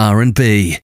R&B